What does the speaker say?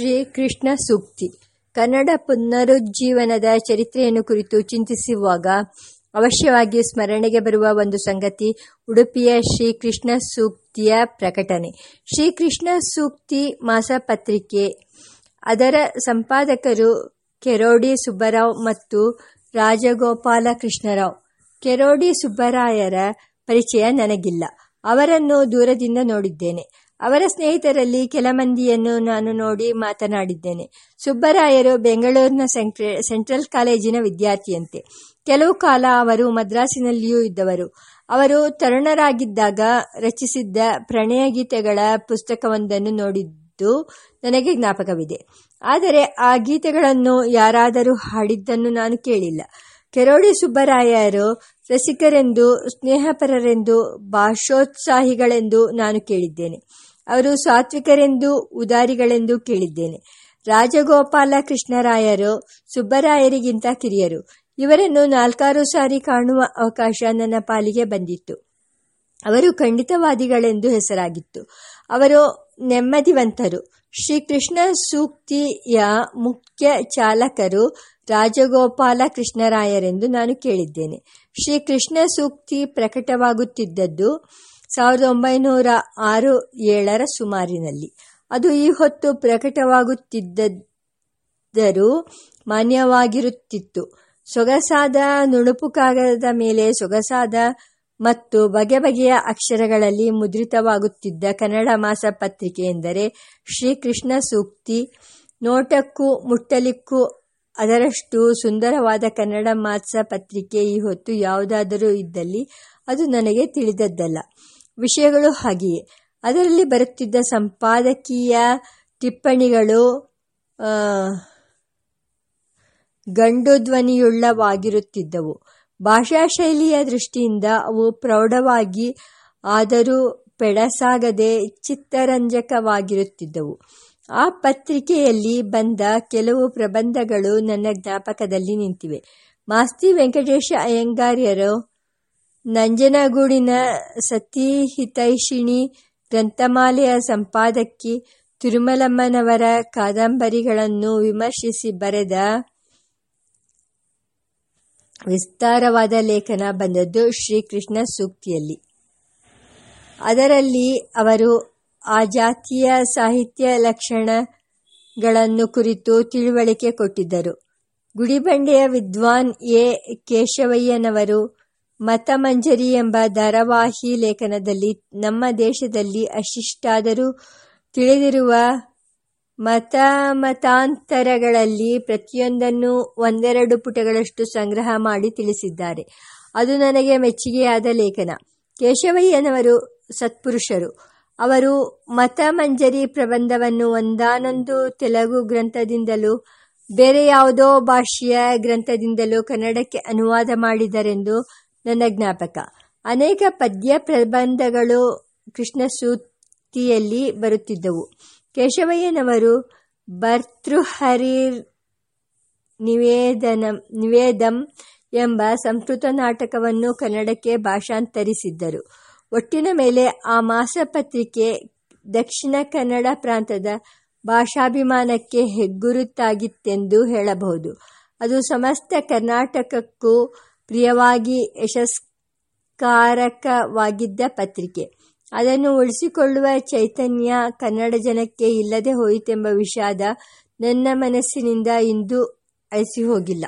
ಶ್ರೀ ಕೃಷ್ಣ ಸೂಕ್ತಿ. ಕನ್ನಡ ಪುನರುಜ್ಜೀವನದ ಚರಿತ್ರೆಯನ್ನು ಕುರಿತು ಚಿಂತಿಸುವಾಗ ಅವಶ್ಯವಾಗಿ ಸ್ಮರಣೆಗೆ ಬರುವ ಒಂದು ಸಂಗತಿ, ಉಡುಪಿಯ ಶ್ರೀ ಕೃಷ್ಣ ಸೂಕ್ತಿಯ ಪ್ರಕಟಣೆ. ಶ್ರೀ ಕೃಷ್ಣ ಸೂಕ್ತಿ ಮಾಸಪತ್ರಿಕೆ ಅದರ ಸಂಪಾದಕರು ಕೆರೋಡಿ ಸುಬ್ಬರಾವ್ ಮತ್ತು ರಾಜಗೋಪಾಲ ಕೃಷ್ಣರಾವ್. ಕೆರೋಡಿ ಸುಬ್ಬರಾಯರ ಪರಿಚಯ ನನಗಿಲ್ಲ. ಅವರನ್ನು ದೂರದಿಂದ ನೋಡಿದ್ದೇನೆ. ಅವರ ಸ್ನೇಹಿತರಲ್ಲಿ ಕೆಲ ಮಂದಿಯನ್ನು ನಾನು ನೋಡಿ ಮಾತನಾಡಿದ್ದೇನೆ. ಸುಬ್ಬರಾಯರು ಬೆಂಗಳೂರಿನ ಸೆಂಟ್ರಲ್ ಕಾಲೇಜಿನ ವಿದ್ಯಾರ್ಥಿಯಂತೆ. ಕೆಲವು ಕಾಲ ಅವರು ಮದ್ರಾಸಿನಲ್ಲಿಯೂ ಇದ್ದವರು. ಅವರು ತರುಣರಾಗಿದ್ದಾಗ ರಚಿಸಿದ್ದ ಪ್ರಣಯ ಗೀತೆಗಳ ಪುಸ್ತಕವೊಂದನ್ನು ನೋಡಿದ್ದು ನನಗೆ ಜ್ಞಾಪಕವಿದೆ. ಆದರೆ ಆ ಗೀತೆಗಳನ್ನು ಯಾರಾದರೂ ಹಾಡಿದ್ದನ್ನು ನಾನು ಕೇಳಿಲ್ಲ. ಕೆರೋಡಿ ಸುಬ್ಬರಾಯರು ರಸಿಕರೆಂದು, ಸ್ನೇಹಪರರೆಂದು, ಭಾಷೋತ್ಸಾಹಿಗಳೆಂದು ನಾನು ಕೇಳಿದ್ದೇನೆ. ಅವರು ಸಾತ್ವಿಕರೆಂದು, ಉದಾರಿಗಳೆಂದು ಕೇಳಿದ್ದೇನೆ. ರಾಜಗೋಪಾಲ ಕೃಷ್ಣರಾಯರು ಸುಬ್ಬರಾಯರಿಗಿಂತ ಕಿರಿಯರು. ಇವರನ್ನು ನಾಲ್ಕಾರು ಸಾರಿ ಕಾಣುವ ಅವಕಾಶ ನನ್ನ ಪಾಲಿಗೆ ಬಂದಿತ್ತು. ಅವರು ಖಂಡಿತವಾದಿಗಳೆಂದು ಹೆಸರಾಗಿತ್ತು. ಅವರು ನೆಮ್ಮದಿವಂತರು. ಶ್ರೀಕೃಷ್ಣ ಸೂಕ್ತಿಯ ಮುಖ್ಯ ಚಾಲಕರು ರಾಜಗೋಪಾಲ ಕೃಷ್ಣರಾಯರೆಂದು ನಾನು ಕೇಳಿದ್ದೇನೆ. ಶ್ರೀಕೃಷ್ಣ ಸೂಕ್ತಿ ಪ್ರಕಟವಾಗುತ್ತಿದ್ದದ್ದು ಸಾವಿರದ ಒಂಬೈನೂರ ಆರು ಏಳರ ಸುಮಾರಿನಲ್ಲಿ. ಅದು ಈ ಹೊತ್ತು ಪ್ರಕಟವಾಗುತ್ತಿದ್ದರೂ ಮಾನ್ಯವಾಗಿರುತ್ತಿತ್ತು. ಸೊಗಸಾದ ನುಣುಪು ಕಾಗದದ ಮೇಲೆ ಸೊಗಸಾದ ಮತ್ತು ಬಗೆ ಬಗೆಯ ಅಕ್ಷರಗಳಲ್ಲಿ ಮುದ್ರಿತವಾಗುತ್ತಿದ್ದ ಕನ್ನಡ ಮಾಸಪತ್ರಿಕೆ ಎಂದರೆ ಶ್ರೀಕೃಷ್ಣ ಸೂಕ್ತಿ. ನೋಟಕ್ಕೂ ಮುಟ್ಟಲಿಕ್ಕೂ ಅದರಷ್ಟು ಸುಂದರವಾದ ಕನ್ನಡ ಮಾಸಪತ್ರಿಕೆ ಈ ಹೊತ್ತು ಯಾವುದಾದರೂ ಇದ್ದಲ್ಲಿ ಅದು ನನಗೆ ತಿಳಿದದ್ದಲ್ಲ. ವಿಷಯಗಳು ಹಾಗೆಯೇ. ಅದರಲ್ಲಿ ಬರುತ್ತಿದ್ದ ಸಂಪಾದಕೀಯ ಟಿಪ್ಪಣಿಗಳು ಗಂಡು ಧ್ವನಿಯುಳ್ಳವಾಗಿರುತ್ತಿದ್ದವು ಭಾಷಾ ಶೈಲಿಯ ದೃಷ್ಟಿಯಿಂದ ಅವು ಪ್ರೌಢವಾಗಿ ಆದರೂ ಪೆಡಸಾಗದೆ ಚಿತ್ತರಂಜಕವಾಗಿರುತ್ತಿದ್ದವು. ಆ ಪತ್ರಿಕೆಯಲ್ಲಿ ಬಂದ ಕೆಲವು ಪ್ರಬಂಧಗಳು ನನ್ನ ಜ್ಞಾಪಕದಲ್ಲಿ ನಿಂತಿವೆ. ಮಾಸ್ತಿ ವೆಂಕಟೇಶ ಅಯ್ಯಂಗಾರ್ಯರು ನಂಜನಗೂಡಿನ ಸತಿಹಿತೈಷಿಣಿ ಗ್ರಂಥಮಾಲೆಯ ಸಂಪಾದಕಿ ತಿರುಮಲಮ್ಮನವರ ಕಾದಂಬರಿಗಳನ್ನು ವಿಮರ್ಶಿಸಿ ಬರೆದ ವಿಸ್ತಾರವಾದ ಲೇಖನ ಬಂದದ್ದು ಶ್ರೀಕೃಷ್ಣ ಸೂಕ್ತಿಯಲ್ಲಿ. ಅದರಲ್ಲಿ ಅವರು ಆ ಜಾತಿಯ ಸಾಹಿತ್ಯ ಲಕ್ಷಣಗಳನ್ನು ಕುರಿತು ತಿಳುವಳಿಕೆ ಕೊಟ್ಟಿದ್ದರು. ಗುಡಿಬಂಡೆಯ ವಿದ್ವಾನ್ ಎ. ಕೇಶವಯ್ಯನವರು ಮತಮಂಜರಿ ಎಂಬ ಧಾರಾವಾಹಿ ಲೇಖನದಲ್ಲಿ ನಮ್ಮ ದೇಶದಲ್ಲಿ ಅಶಿಷ್ಟಾದರೂ ತಿಳಿದಿರುವ ಮತಮತಾಂತರಗಳಲ್ಲಿ ಪ್ರತಿಯೊಂದನ್ನು ಒಂದೆರಡು ಪುಟಗಳಷ್ಟು ಸಂಗ್ರಹ ಮಾಡಿ ತಿಳಿಸಿದ್ದಾರೆ. ಅದು ನನಗೆ ಮೆಚ್ಚುಗೆಯಾದ ಲೇಖನ. ಕೇಶವಯ್ಯನವರು ಸತ್ಪುರುಷರು. ಅವರು ಮತಮಂಜರಿ ಪ್ರಬಂಧವನ್ನು ಒಂದಾನೊಂದು ತೆಲುಗು ಗ್ರಂಥದಿಂದಲೂ ಬೇರೆ ಯಾವುದೋ ಭಾಷೆಯ ಗ್ರಂಥದಿಂದಲೂ ಕನ್ನಡಕ್ಕೆ ಅನುವಾದ ಮಾಡಿದರೆಂದು ನನ್ನ ಜ್ಞಾಪಕ ಅನೇಕ ಪದ್ಯ ಪ್ರಬಂಧಗಳು ಕೃಷ್ಣಸೂತಿಯಲ್ಲಿ ಬರುತ್ತಿದ್ದವು. ಕೇಶವಯ್ಯನವರು ಭರ್ತೃಹರಿರ್ ನಿವೇದನ ನಿವೇದಂ ಎಂಬ ಸಂಸ್ಕೃತ ನಾಟಕವನ್ನು ಕನ್ನಡಕ್ಕೆ ಭಾಷಾಂತರಿಸಿದ್ದರು. ಒಟ್ಟಿನ ಮೇಲೆ ಆ ಮಾಸಪತ್ರಿಕೆ ದಕ್ಷಿಣ ಕನ್ನಡ ಪ್ರಾಂತದ ಭಾಷಾಭಿಮಾನಕ್ಕೆ ಹೆಗ್ಗುರುತಾಗಿತ್ತೆಂದು ಹೇಳಬಹುದು. ಅದು ಸಮಸ್ತ ಕರ್ನಾಟಕಕ್ಕೂ ಪ್ರಿಯವಾಗಿ ಯಶಸ್ಕಾರಕವಾಗಿದ್ದ ಪತ್ರಿಕೆ. ಅದನ್ನು ಉಳಿಸಿಕೊಳ್ಳುವ ಚೈತನ್ಯ ಕನ್ನಡ ಜನಕ್ಕೆ ಇಲ್ಲದೆ ಹೋಯಿತೆಂಬ ವಿಷಾದ ನನ್ನ ಮನಸ್ಸಿನಿಂದ ಇಂದು ಅಳಿಸಿ ಹೋಗಿಲ್ಲ